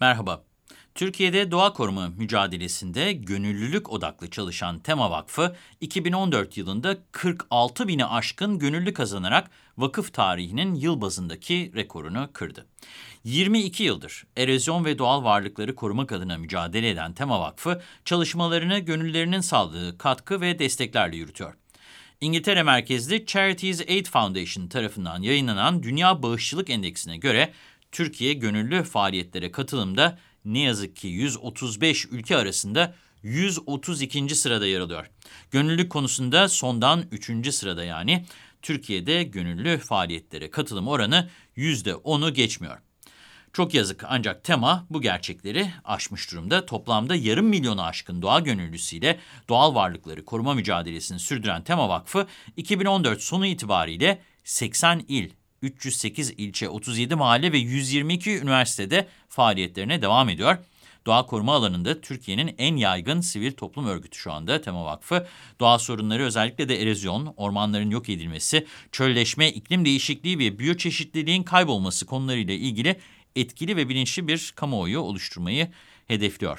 Merhaba. Türkiye'de doğa koruma mücadelesinde gönüllülük odaklı çalışan Tema Vakfı, 2014 yılında 46 bini aşkın gönüllü kazanarak vakıf tarihinin yıl bazındaki rekorunu kırdı. 22 yıldır erozyon ve doğal varlıkları korumak adına mücadele eden Tema Vakfı, çalışmalarını gönüllerinin sağladığı katkı ve desteklerle yürütüyor. İngiltere merkezli Charities Aid Foundation tarafından yayınlanan Dünya Bağışçılık Endeksine göre Türkiye gönüllü faaliyetlere katılımda ne yazık ki 135 ülke arasında 132. sırada yer alıyor. Gönüllülük konusunda sondan 3. sırada yani Türkiye'de gönüllü faaliyetlere katılım oranı %10'u geçmiyor. Çok yazık ancak tema bu gerçekleri aşmış durumda. Toplamda yarım milyonu aşkın doğa gönüllüsüyle doğal varlıkları koruma mücadelesini sürdüren Tema Vakfı 2014 sonu itibariyle 80 il 308 ilçe, 37 mahalle ve 122 üniversitede faaliyetlerine devam ediyor. Doğa koruma alanında Türkiye'nin en yaygın sivil toplum örgütü şu anda Tema Vakfı. Doğa sorunları özellikle de erozyon, ormanların yok edilmesi, çölleşme, iklim değişikliği ve biyoçeşitliliğin kaybolması konularıyla ilgili etkili ve bilinçli bir kamuoyu oluşturmayı hedefliyor.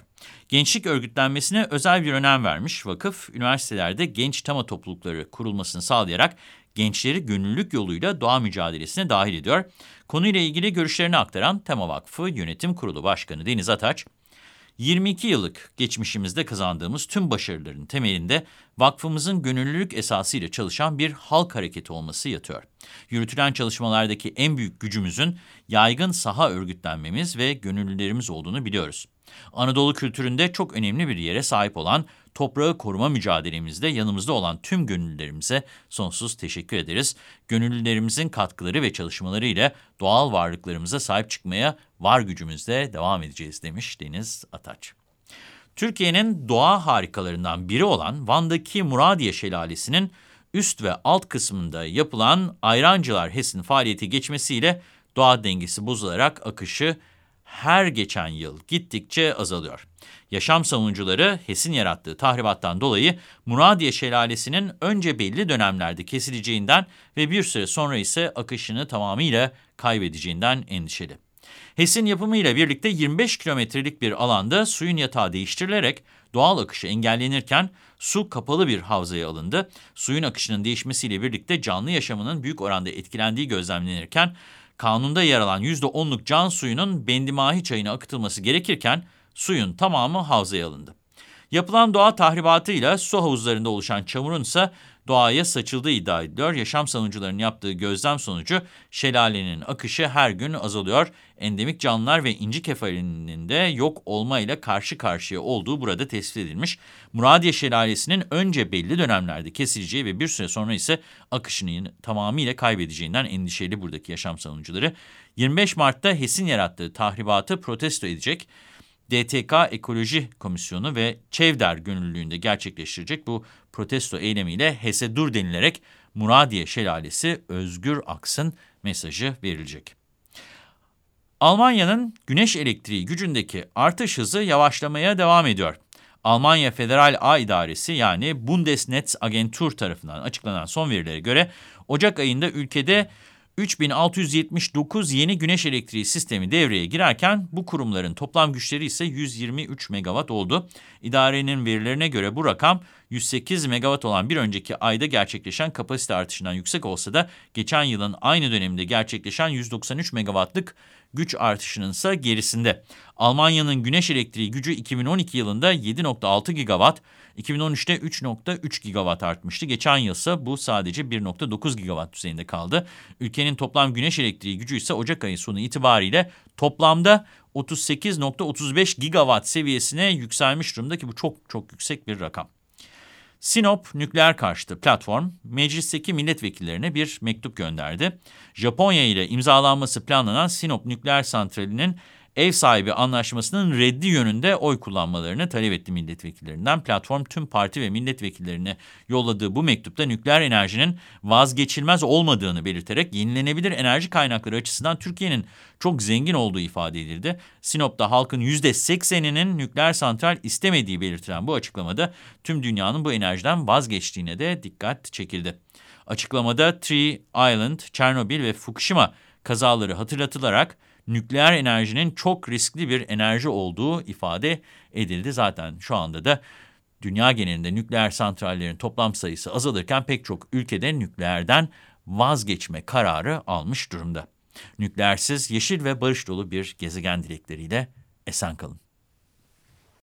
Gençlik örgütlenmesine özel bir önem vermiş vakıf, üniversitelerde genç tema toplulukları kurulmasını sağlayarak gençleri gönüllülük yoluyla doğa mücadelesine dahil ediyor. Konuyla ilgili görüşlerini aktaran Tema Vakfı Yönetim Kurulu Başkanı Deniz Ataç, 22 yıllık geçmişimizde kazandığımız tüm başarıların temelinde vakfımızın gönüllülük esasıyla çalışan bir halk hareketi olması yatıyor. Yürütülen çalışmalardaki en büyük gücümüzün yaygın saha örgütlenmemiz ve gönüllülerimiz olduğunu biliyoruz. Anadolu kültüründe çok önemli bir yere sahip olan toprağı koruma mücadelemizde yanımızda olan tüm gönüllülerimize sonsuz teşekkür ederiz. Gönüllülerimizin katkıları ve çalışmaları ile doğal varlıklarımıza sahip çıkmaya var gücümüzle devam edeceğiz demiş Deniz Ataç. Türkiye'nin doğa harikalarından biri olan Van'daki Muradiye Şelalesi'nin üst ve alt kısmında yapılan Ayrancılar HES'in faaliyeti geçmesiyle doğa dengesi bozularak akışı her geçen yıl gittikçe azalıyor. Yaşam savunucuları HES'in yarattığı tahribattan dolayı Muradiye Şelalesi'nin önce belli dönemlerde kesileceğinden ve bir süre sonra ise akışını tamamıyla kaybedeceğinden endişeli. HES'in yapımıyla birlikte 25 kilometrelik bir alanda suyun yatağı değiştirilerek doğal akışı engellenirken su kapalı bir havzaya alındı. Suyun akışının değişmesiyle birlikte canlı yaşamının büyük oranda etkilendiği gözlemlenirken kanunda yer alan %10'luk can suyunun Bendimahi çayına akıtılması gerekirken suyun tamamı havzaya alındı. Yapılan doğa tahribatıyla su havuzlarında oluşan çamurun ise doğaya saçıldığı iddia ediliyor. Yaşam savunucularının yaptığı gözlem sonucu şelalenin akışı her gün azalıyor. Endemik canlılar ve inci kefalinin de yok olmayla karşı karşıya olduğu burada tespit edilmiş. Muradiye Şelalesi'nin önce belli dönemlerde kesileceği ve bir süre sonra ise akışını tamamıyla kaybedeceğinden endişeli buradaki yaşam savunucuları. 25 Mart'ta HES'in yarattığı tahribatı protesto edecek. DTK Ekoloji Komisyonu ve Çevder gönüllülüğünde gerçekleştirecek bu protesto eylemiyle HES'e dur denilerek Muradiye Şelalesi özgür aksın mesajı verilecek. Almanya'nın güneş elektriği gücündeki artış hızı yavaşlamaya devam ediyor. Almanya Federal Ağ İdaresi yani Bundesnetzagentur tarafından açıklanan son verilere göre Ocak ayında ülkede 3679 yeni güneş elektriği sistemi devreye girerken bu kurumların toplam güçleri ise 123 megawatt oldu. İdarenin verilerine göre bu rakam 108 megawatt olan bir önceki ayda gerçekleşen kapasite artışından yüksek olsa da geçen yılın aynı döneminde gerçekleşen 193 megawattlık güç artışının ise gerisinde. Almanya'nın güneş elektriği gücü 2012 yılında 7.6 gigawatt, 2013'te 3.3 gigawatt artmıştı. Geçen yıl ise bu sadece 1.9 gigawatt düzeyinde kaldı. Ülkenin toplam güneş elektriği gücü ise Ocak ayı sonu itibariyle toplamda 38.35 gigawatt seviyesine yükselmiş durumda ki bu çok çok yüksek bir rakam. Sinop nükleer karşıtı platform meclisteki milletvekillerine bir mektup gönderdi. Japonya ile imzalanması planlanan Sinop nükleer santralinin ev sahibi anlaşmasının reddi yönünde oy kullanmalarını talep etti milletvekillerinden. Platform tüm parti ve milletvekillerine yolladığı bu mektupta nükleer enerjinin vazgeçilmez olmadığını belirterek yenilenebilir enerji kaynakları açısından Türkiye'nin çok zengin olduğu ifade edildi. Sinop'ta halkın %80'inin nükleer santral istemediği belirtilen bu açıklamada tüm dünyanın bu enerjiden vazgeçtiğine de dikkat çekildi. Açıklamada Tree Island, Çernobil ve Fukushima kazaları hatırlatılarak nükleer enerjinin çok riskli bir enerji olduğu ifade edildi. Zaten şu anda da dünya genelinde nükleer santrallerin toplam sayısı azalırken pek çok ülkede nükleerden vazgeçme kararı almış durumda. Nükleersiz, yeşil ve barış dolu bir gezegen dilekleriyle esen kalın.